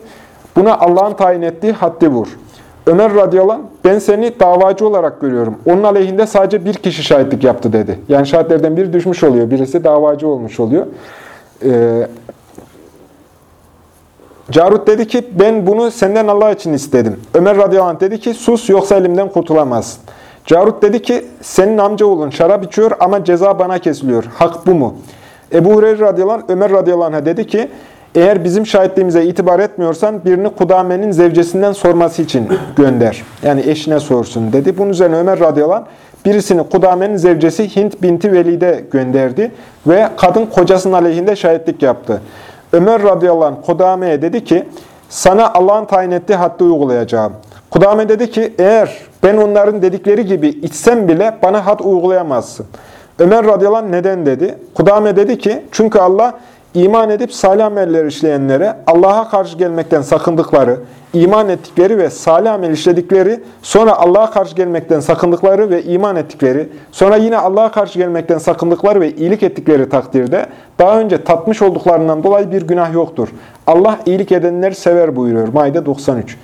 buna Allah'ın tayin ettiği haddi vur. Ömer radıyallahu anh, ben seni davacı olarak görüyorum. Onun aleyhinde sadece bir kişi şahitlik yaptı dedi. Yani şahitlerden biri düşmüş oluyor. Birisi davacı olmuş oluyor. Ee, Carut dedi ki ben bunu senden Allah için istedim. Ömer radıyallahu anh dedi ki sus yoksa elimden kurtulamazsın. Carut dedi ki senin amcaoğlun şarap içiyor ama ceza bana kesiliyor. Hak bu mu? Ebu Hureyre radıyallahu anh Ömer radıyallahu anh'a dedi ki eğer bizim şahitliğimize itibar etmiyorsan birini Kudame'nin zevcesinden sorması için gönder. Yani eşine sorsun dedi. Bunun üzerine Ömer radıyallahu anh birisini Kudame'nin zevcesi Hint binti Velid'e gönderdi ve kadın kocasının aleyhinde şahitlik yaptı. Ömer radıyallahu anh Kudame'ye dedi ki, sana Allah'ın tayin ettiği haddi uygulayacağım. Kudame dedi ki, eğer ben onların dedikleri gibi içsem bile bana had uygulayamazsın. Ömer radıyallahu anh neden dedi? Kudame dedi ki, çünkü Allah iman edip salih ameller işleyenlere Allah'a karşı gelmekten sakındıkları, iman ettikleri ve salih amel işledikleri, sonra Allah'a karşı gelmekten sakındıkları ve iman ettikleri, sonra yine Allah'a karşı gelmekten sakındıkları ve iyilik ettikleri takdirde daha önce tatmış olduklarından dolayı bir günah yoktur. Allah iyilik edenleri sever buyuruyor. Maide 93.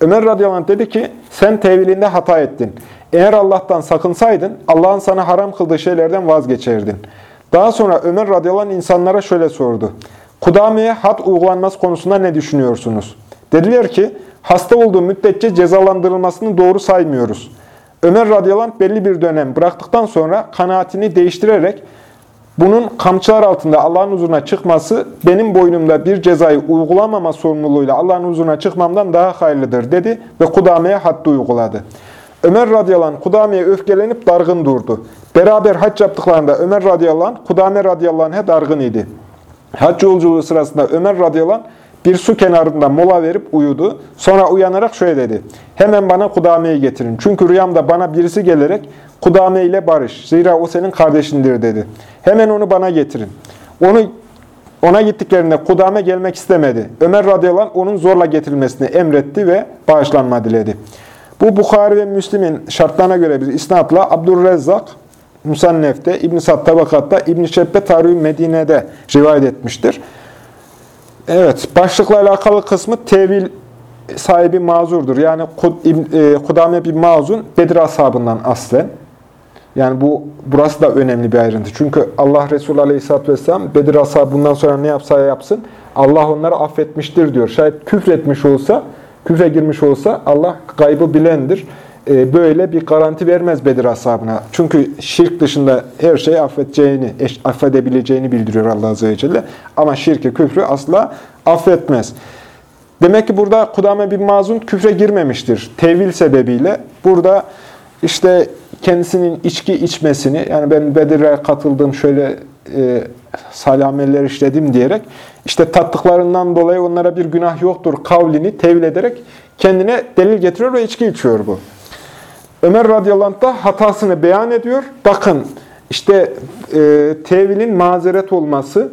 Ömer radıyallahu anh dedi ki, sen tevilinde hata ettin. Eğer Allah'tan sakınsaydın, Allah'ın sana haram kıldığı şeylerden vazgeçerdin. Daha sonra Ömer radıyallahu insanlara şöyle sordu. Kudame'ye had uygulanması konusunda ne düşünüyorsunuz? Dediler ki, hasta olduğu müddetçe cezalandırılmasını doğru saymıyoruz. Ömer radıyallahu belli bir dönem bıraktıktan sonra kanaatini değiştirerek, bunun kamçılar altında Allah'ın huzuruna çıkması, benim boynumda bir cezayı uygulamama sorumluluğuyla Allah'ın huzuruna çıkmamdan daha hayırlıdır dedi ve Kudame'ye haddi uyguladı. Ömer radıyallahu anh Kudame'ye öfkelenip dargın durdu. Beraber hac yaptıklarında Ömer radıyallahu anh Kudame radıyallahu anh'e dargın idi. Hac yolculuğu sırasında Ömer radıyallahu anh bir su kenarında mola verip uyudu. Sonra uyanarak şöyle dedi. Hemen bana Kudame'yi getirin. Çünkü rüyamda bana birisi gelerek Kudame ile barış. Zira o senin kardeşindir dedi. Hemen onu bana getirin. Onu ona gittiklerinde Kudame gelmek istemedi. Ömer radıyallahu anh onun zorla getirilmesini emretti ve bağışlanma diledi. Bu Bukhari ve Müslim'in şartlarına göre bir isnatla Abdurrezzak Musannef'te, İbn-i Sad Tabakat'ta, İbn-i Şebbe Tarih Medine'de rivayet etmiştir. Evet, başlıkla alakalı kısmı tevil sahibi mazurdur. Yani e, Kudame bir mazun Bedir ashabından aslen. Yani bu burası da önemli bir ayrıntı. Çünkü Allah Resulü Aleyhisselatü Vesselam Bedir ashabı bundan sonra ne yapsa yapsın Allah onları affetmiştir diyor. Şayet küfretmiş olsa, küfre girmiş olsa Allah gaybı bilendir. E, böyle bir garanti vermez Bedir ashabına. Çünkü şirk dışında her şeyi affedeceğini, affedebileceğini bildiriyor Allah Azze ve Celle. Ama şirki, küfrü asla affetmez. Demek ki burada Kudame bin Mazun küfre girmemiştir. Tevil sebebiyle. Burada işte kendisinin içki içmesini, yani ben Bedir'e katıldım, şöyle e, salih işledim diyerek, işte tattıklarından dolayı onlara bir günah yoktur kavlini tevil ederek kendine delil getiriyor ve içki içiyor bu. Ömer radıyallahu da hatasını beyan ediyor. Bakın işte e, tevilin mazeret olması,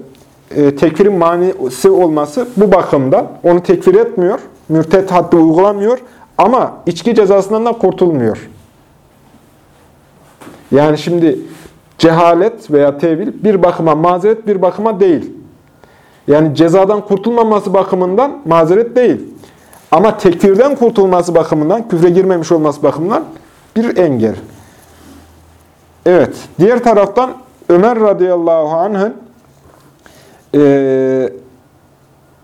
e, tekfirin manisi olması bu bakımda onu tekfir etmiyor. Mürtet haddi uygulamıyor ama içki cezasından da kurtulmuyor. Yani şimdi cehalet veya tevil bir bakıma mazeret bir bakıma değil. Yani cezadan kurtulmaması bakımından mazeret değil. Ama tekfirden kurtulması bakımından, küfre girmemiş olması bakımından bir engel. Evet, diğer taraftan Ömer radıyallahu anh'ın e,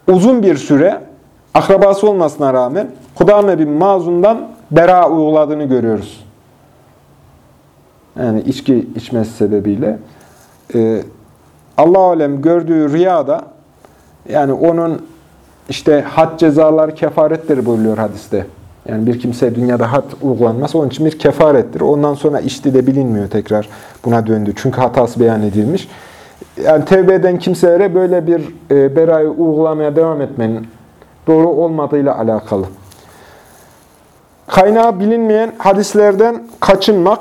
uzun bir süre akrabası olmasına rağmen Kudame bin Mazun'dan bera uyguladığını görüyoruz. Yani içki içmesi sebebiyle. E, Allah alem gördüğü rüyada yani onun işte had cezalar kefarettir buyuruyor hadiste. Yani bir kimse dünyada had uygulanmaz. Onun için bir kefarettir. Ondan sonra içti de bilinmiyor tekrar buna döndü. Çünkü hatası beyan edilmiş. Yani tevbe eden kimselere böyle bir e, berayı uygulamaya devam etmenin doğru olmadığıyla alakalı. Kaynağı bilinmeyen hadislerden kaçınmak,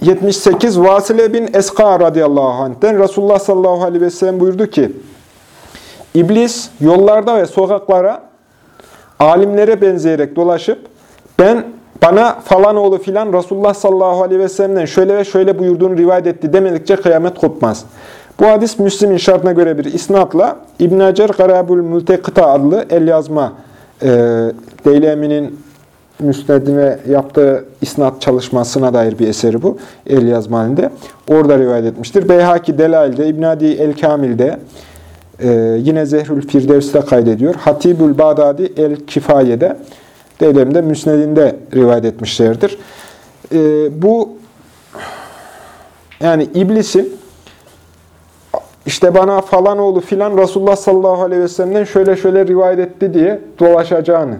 78 Vasile bin Eska radıyallahu anh'ten Resulullah sallallahu aleyhi ve sellem buyurdu ki İblis yollarda ve sokaklara alimlere benzeyerek dolaşıp ben bana falan oğlu filan Resulullah sallallahu aleyhi ve sellem'den şöyle ve şöyle buyurduğunu rivayet etti demedikçe kıyamet kopmaz. Bu hadis Müslim'in şartına göre bir isnatla İbn Hacer Garabul Mültekıta adlı el yazma e, Deylemi'nin müsnedine yaptığı isnat çalışmasına dair bir eseri bu. El yazma halinde. Orada rivayet etmiştir. Beyhaki Delail'de, İbn Adi El-Kamil'de, e, yine Zehrül Firdevs'te kaydediyor. Hatibül Bağdadi El-Kifaye'de, Deylemi'de müsnedinde rivayet etmişlerdir. E, bu yani iblisin işte bana falan oğlu filan Resulullah sallallahu aleyhi ve sellem'den şöyle şöyle rivayet etti diye dolaşacağını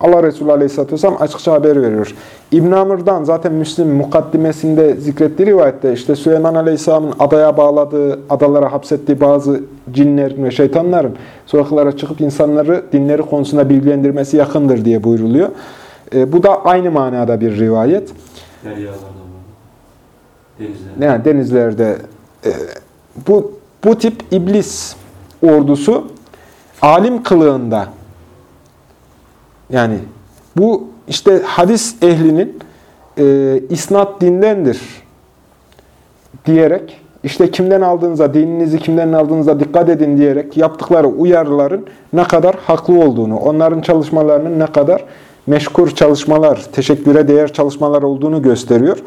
Allah Resulü Aleyhisselatü Vesselam açıkça haber veriyor. İbn Amr'dan zaten Müslim mukaddimesinde zikrettiği rivayette işte Süleyman Aleyhisselam'ın adaya bağladığı, adalara hapsettiği bazı cinlerin ve şeytanların sokaklara çıkıp insanları dinleri konusunda bilgilendirmesi yakındır diye buyruluyor. E, bu da aynı manada bir rivayet. Deryalarda. Denizlerde. Yani denizlerde e, bu bu tip iblis ordusu alim kılığında yani bu işte hadis ehlinin e, isnat dindendir diyerek işte kimden aldığınıza, dininizi kimden aldığınıza dikkat edin diyerek yaptıkları uyarıların ne kadar haklı olduğunu, onların çalışmalarının ne kadar meşkur çalışmalar, teşekküre değer çalışmalar olduğunu gösteriyor.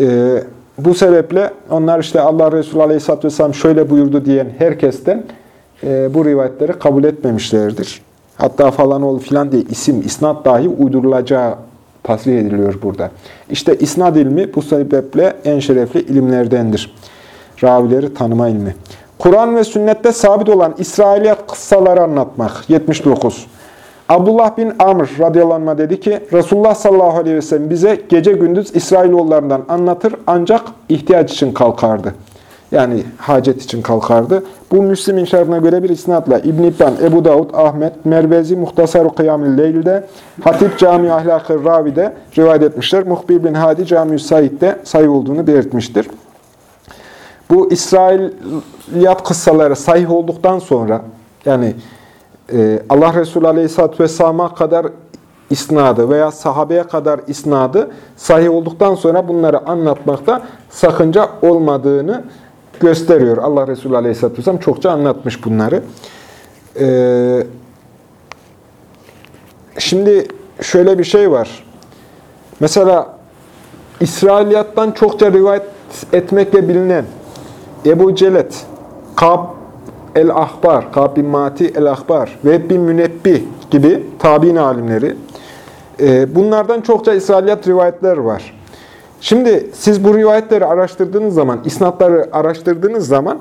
E, bu sebeple onlar işte Allah Resulü Aleyhisselatü Vesselam şöyle buyurdu diyen herkesten e, bu rivayetleri kabul etmemişlerdir. Hatta falan ol filan diye isim, isnat dahi uydurulacağı tasrih ediliyor burada. İşte isnad ilmi bu sebeple en şerefli ilimlerdendir. Ravileri tanıma ilmi. Kur'an ve sünnette sabit olan İsrailiyat kıssaları anlatmak. 79. Abdullah bin Amr radıyallahu anh dedi ki, Resulullah sallallahu aleyhi ve sellem bize gece gündüz İsrailoğullarından anlatır ancak ihtiyaç için kalkardı. Yani hacet için kalkardı. Bu Müslim'in şartına göre bir isnatla İbn-i İbban, Ebu Davud, Ahmet, Mervezi, Muhtasar-ı Kıyam-ı Leyl'de, Hatip Cami Ahlak-ı Ravi'de rivayet etmişler. Muhbir bin Hadi Cami-i Said'de sayı olduğunu belirtmiştir. Bu İsrailiyat kıssaları sahih olduktan sonra, yani e, Allah Resulü Aleyhisselatü Vesselam'a kadar isnadı veya sahabeye kadar isnadı sahih olduktan sonra bunları anlatmakta sakınca olmadığını gösteriyor. Allah Resulü Aleyhisselatü Vesselam çokça anlatmış bunları. Ee, şimdi şöyle bir şey var. Mesela İsrailiyattan çokça rivayet etmekle bilinen Ebu Celet, Kab el-Ahbar, Kab bin Mati el-Ahbar ve bin Münebbi gibi tabi'in alimleri. Ee, bunlardan çokça İsrailiyat rivayetler var. Şimdi siz bu rivayetleri araştırdığınız zaman, isnatları araştırdığınız zaman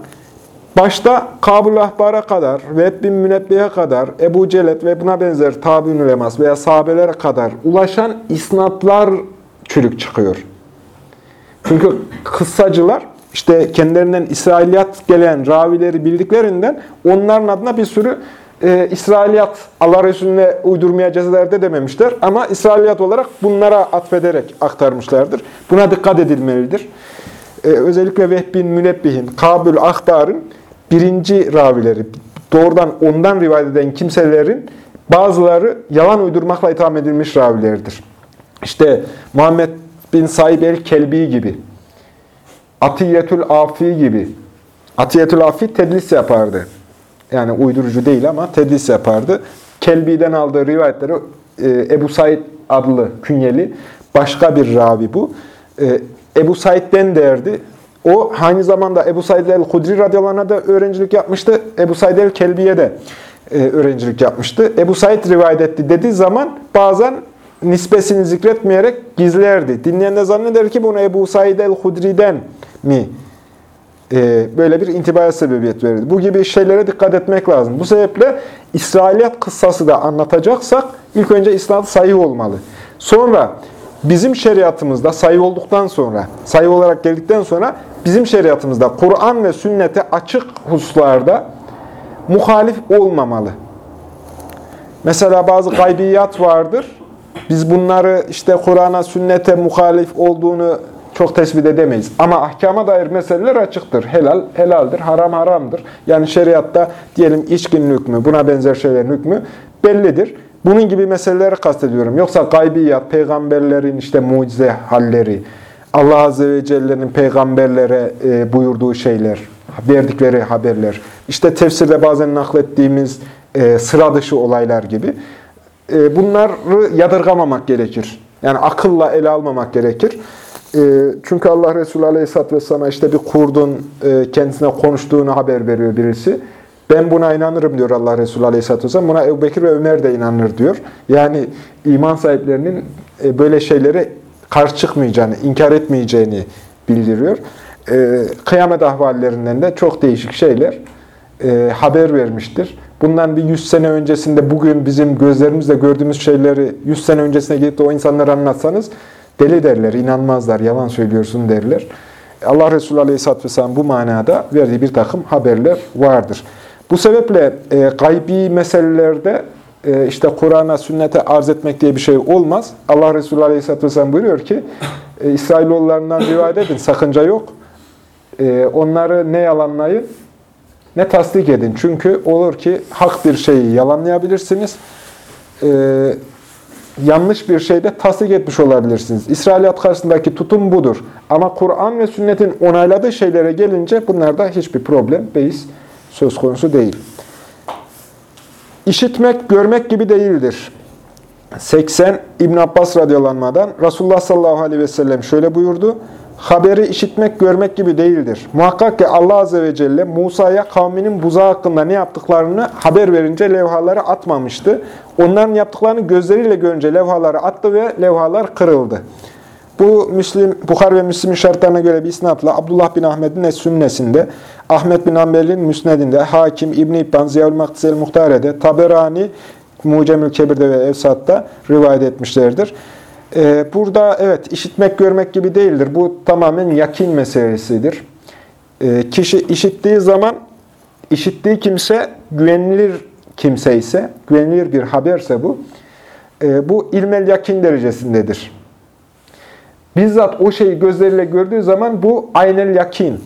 başta Kabul Ahbar'a kadar, Vehb bin Münebbi'ye kadar, Ebu Celet ve buna benzer tabi'in ulemas veya sahabelere kadar ulaşan isnatlar çürük çıkıyor. Çünkü kıssacılar işte kendilerinden İsrailiyat gelen ravileri bildiklerinden onların adına bir sürü e, İsrailiyat Allah Resulüne uydurmayacağızlar de dememişler. Ama İsrailiyat olarak bunlara atfederek aktarmışlardır. Buna dikkat edilmelidir. E, özellikle Vehbin Münebbihin, Kabül Ahbar'ın birinci ravileri, doğrudan ondan rivayet eden kimselerin bazıları yalan uydurmakla itham edilmiş ravilerdir. İşte Muhammed bin Saib el-Kelbi gibi, Atiyetül Afi gibi. Atiyetül Afi tedlis yapardı. Yani uydurucu değil ama tedlis yapardı. Kelbi'den aldığı rivayetleri e, Ebu Said adlı künyeli başka bir ravi bu. E, Ebu Said'den derdi. O aynı zamanda Ebu Said el-Hudri radıyallahu da öğrencilik yapmıştı. Ebu Said el-Kelbi'ye de e, öğrencilik yapmıştı. Ebu Said rivayet etti dediği zaman bazen nispesini zikretmeyerek gizlerdi. Dinleyen de zanneder ki bunu Ebu Said el-Hudri'den mi böyle bir intibaya sebebiyet verirdi. Bu gibi şeylere dikkat etmek lazım. Bu sebeple İsrailiyat kıssası da anlatacaksak ilk önce İslam sayı olmalı. Sonra bizim şeriatımızda sayı olduktan sonra, sayı olarak geldikten sonra bizim şeriatımızda Kur'an ve sünnete açık hususlarda muhalif olmamalı. Mesela bazı gaybiyat vardır. Biz bunları işte Kur'an'a, sünnete muhalif olduğunu çok tespit edemeyiz. Ama ahkama dair meseleler açıktır. Helal, helaldir, haram, haramdır. Yani şeriatta diyelim içkinin hükmü, buna benzer şeylerin hükmü bellidir. Bunun gibi meseleleri kastediyorum. Yoksa gaybiyat, peygamberlerin işte mucize halleri, Allah Azze ve Celle'nin peygamberlere e, buyurduğu şeyler, verdikleri haberler, işte tefsirde bazen naklettiğimiz e, sıra dışı olaylar gibi. E, bunları yadırgamamak gerekir. Yani akılla ele almamak gerekir. E, çünkü Allah Resulü Aleyhisselatü Vesselam'a işte bir kurdun e, kendisine konuştuğunu haber veriyor birisi. Ben buna inanırım diyor Allah Resulü Aleyhisselatü Vesselam. Buna Ebu Bekir ve Ömer de inanır diyor. Yani iman sahiplerinin e, böyle şeylere karşı çıkmayacağını, inkar etmeyeceğini bildiriyor. E, kıyamet ahvallerinden de çok değişik şeyler haber vermiştir. Bundan bir 100 sene öncesinde bugün bizim gözlerimizle gördüğümüz şeyleri 100 sene öncesine gidip o insanlara anlatsanız deli derler, inanmazlar, yalan söylüyorsun derler. Allah Resulü Aleyhisselatü Vesselam bu manada verdiği bir takım haberler vardır. Bu sebeple e, gaybi meselelerde e, işte Kur'an'a, sünnete arz etmek diye bir şey olmaz. Allah Resulü Aleyhisselatü Vesselam buyuruyor ki, e, İsrailoğullarından rivayet edin, sakınca yok. E, onları ne yalanlayın, ne tasdik edin. Çünkü olur ki hak bir şeyi yalanlayabilirsiniz, e, yanlış bir şeyde tasdik etmiş olabilirsiniz. İsrailiyat karşısındaki tutum budur. Ama Kur'an ve sünnetin onayladığı şeylere gelince bunlarda hiçbir problem, beis söz konusu değil. İşitmek, görmek gibi değildir. 80 İbn Abbas radıyallahu Resulullah sallallahu aleyhi ve sellem şöyle buyurdu. Haberi işitmek, görmek gibi değildir. Muhakkak ki Allah azze ve celle Musa'ya kavminin buzağı hakkında ne yaptıklarını haber verince levhaları atmamıştı. Onların yaptıklarını gözleriyle görünce levhaları attı ve levhalar kırıldı. Bu Müslim, Bukhar ve Müslim'in şartlarına göre bir isnatla Abdullah bin Ahmet'in Es-Sünnesinde, Ahmet bin Ambel'in Müsned'inde, Hakim, İbn-i İbban, Ziyaül Maktisel Muhtare'de, Taberani, Mucemül Kebir'de ve Evsat'ta rivayet etmişlerdir. Ee, burada evet işitmek, görmek gibi değildir. Bu tamamen yakin meselesidir. Ee, kişi işittiği zaman, işittiği kimse güvenilir kimse ise, güvenilir bir haberse bu, e, bu ilmel yakin derecesindedir. Bizzat o şeyi gözleriyle gördüğü zaman bu aynel yakin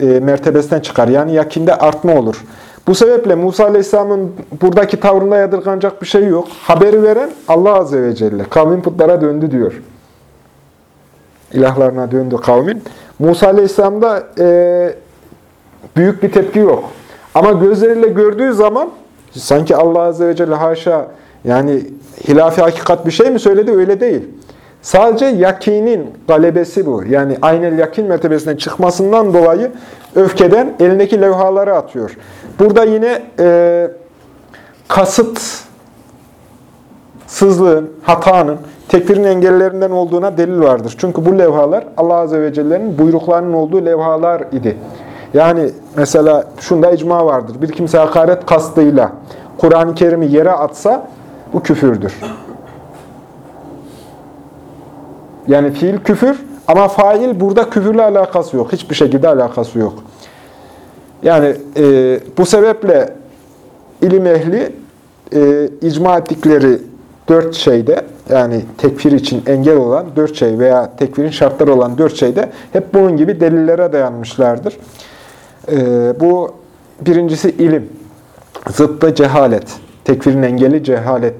e, mertebesinden çıkar. Yani yakinde artma olur. Bu sebeple Musa Aleyhisselam'ın buradaki tavrında yadırganacak bir şey yok. Haberi veren Allah Azze ve Celle. Kavmin putlara döndü diyor. İlahlarına döndü kavmin. Musa Aleyhisselam'da e, büyük bir tepki yok. Ama gözleriyle gördüğü zaman sanki Allah Azze ve Celle haşa yani hilafi hakikat bir şey mi söyledi? Öyle değil. Sadece yakinin galebesi bu. Yani aynel yakin mertebesine çıkmasından dolayı öfkeden elindeki levhaları atıyor. Burada yine e, kasıt sızlığın, hatanın, tekfirin engellerinden olduğuna delil vardır. Çünkü bu levhalar Allah Azze ve Celle'nin buyruklarının olduğu levhalar idi. Yani mesela şunda icma vardır. Bir kimse hakaret kastıyla Kur'an-ı Kerim'i yere atsa bu küfürdür. Yani fiil küfür ama fail burada küfürle alakası yok. Hiçbir şekilde alakası yok. Yani e, bu sebeple ilim ehli e, icma ettikleri dört şeyde yani tekfir için engel olan dört şey veya tekfirin şartları olan dört şeyde hep bunun gibi delillere dayanmışlardır. E, bu birincisi ilim, zıttı cehalet, tekfirin engeli cehalet,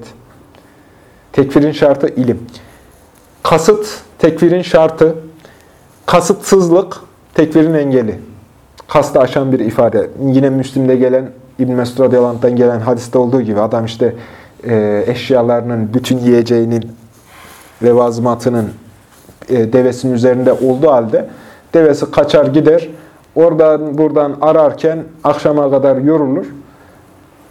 tekfirin şartı ilim. Kasıt, tekfirin şartı, kasıtsızlık, tekfirin engeli. Kastı aşan bir ifade. Yine Müslim'de gelen, İbn Mesud gelen hadiste olduğu gibi adam işte e, eşyalarının, bütün yiyeceğinin, levazımatının e, devesinin üzerinde olduğu halde devesi kaçar gider. Oradan buradan ararken akşama kadar yorulur.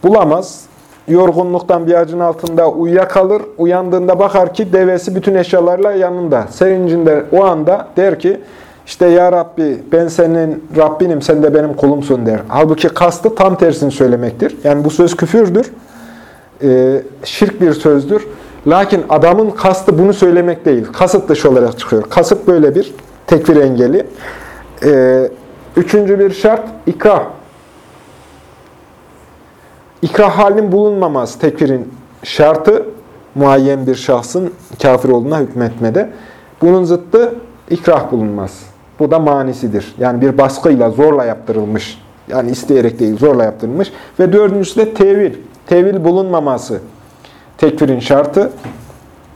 Bulamaz yorgunluktan bir ağacın altında uyuyakalır. Uyandığında bakar ki devesi bütün eşyalarla yanında. Sevincinde o anda der ki işte ya Rabbi ben senin Rabbinim sen de benim kulumsun der. Halbuki kastı tam tersini söylemektir. Yani bu söz küfürdür. E, şirk bir sözdür. Lakin adamın kastı bunu söylemek değil. Kasıt dışı olarak çıkıyor. Kasıt böyle bir tekfir engeli. E, üçüncü bir şart ikrah. İkrah halinin bulunmaması tekfirin şartı muayyen bir şahsın kafir olduğuna hükmetmede. Bunun zıttı ikrah bulunmaz. Bu da manisidir. Yani bir baskıyla, zorla yaptırılmış. Yani isteyerek değil, zorla yaptırılmış. Ve dördüncüsü de tevil. Tevil bulunmaması. Tekfirin şartı.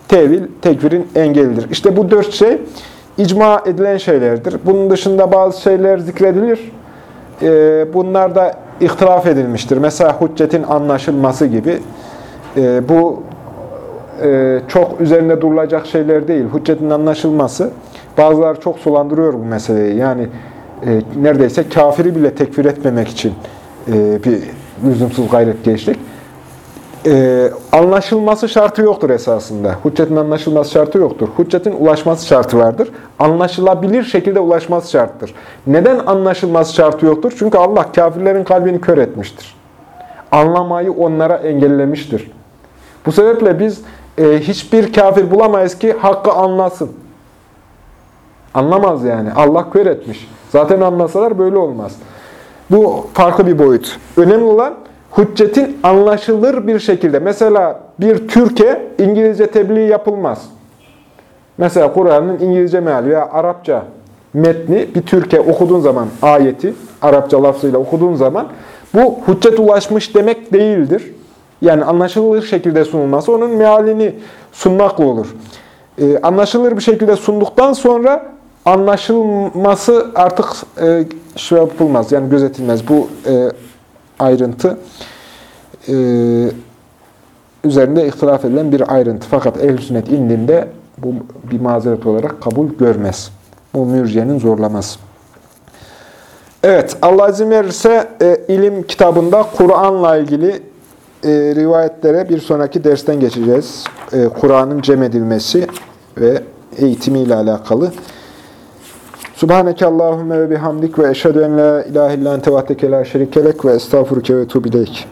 Tevil, tekfirin engelidir. İşte bu dört şey icma edilen şeylerdir. Bunun dışında bazı şeyler zikredilir. Ee, bunlar da ihtilaf edilmiştir. Mesela hüccetin anlaşılması gibi. Ee, bu e, çok üzerinde durulacak şeyler değil. Hüccetin anlaşılması. Bazıları çok sulandırıyor bu meseleyi. Yani e, neredeyse kafiri bile tekfir etmemek için e, bir lüzumsuz gayretkeşlik. E, anlaşılması şartı yoktur esasında. Hüccetin anlaşılması şartı yoktur. Hüccetin ulaşması şartı vardır. Anlaşılabilir şekilde ulaşması şarttır. Neden anlaşılması şartı yoktur? Çünkü Allah kafirlerin kalbini kör etmiştir. Anlamayı onlara engellemiştir. Bu sebeple biz e, hiçbir kafir bulamayız ki hakkı anlasın. Anlamaz yani. Allah kör etmiş. Zaten anlasalar böyle olmaz. Bu farklı bir boyut. Önemli olan hüccetin anlaşılır bir şekilde. Mesela bir Türkiye İngilizce tebliğ yapılmaz. Mesela Kur'an'ın İngilizce meali veya Arapça metni bir Türkiye okuduğun zaman ayeti Arapça lafzıyla okuduğun zaman bu hüccet ulaşmış demek değildir. Yani anlaşılır şekilde sunulması onun mealini sunmakla olur. Ee, anlaşılır bir şekilde sunduktan sonra anlaşılması artık e, şey yapılmaz, yani gözetilmez. Bu e, ayrıntı e, üzerinde ihtilaf edilen bir ayrıntı. Fakat ehl sünnet indinde bu bir mazeret olarak kabul görmez. Bu mürciyenin zorlaması. Evet, Allah izin verirse e, ilim kitabında Kur'an'la ilgili e, rivayetlere bir sonraki dersten geçeceğiz. E, Kur'an'ın cem edilmesi ve eğitimiyle alakalı. Subhaneke Allahümme ve bihamdik ve eşhedü en la ilahe illan tevahdeke şerikelek ve estağfuruke ve tuğbileyk.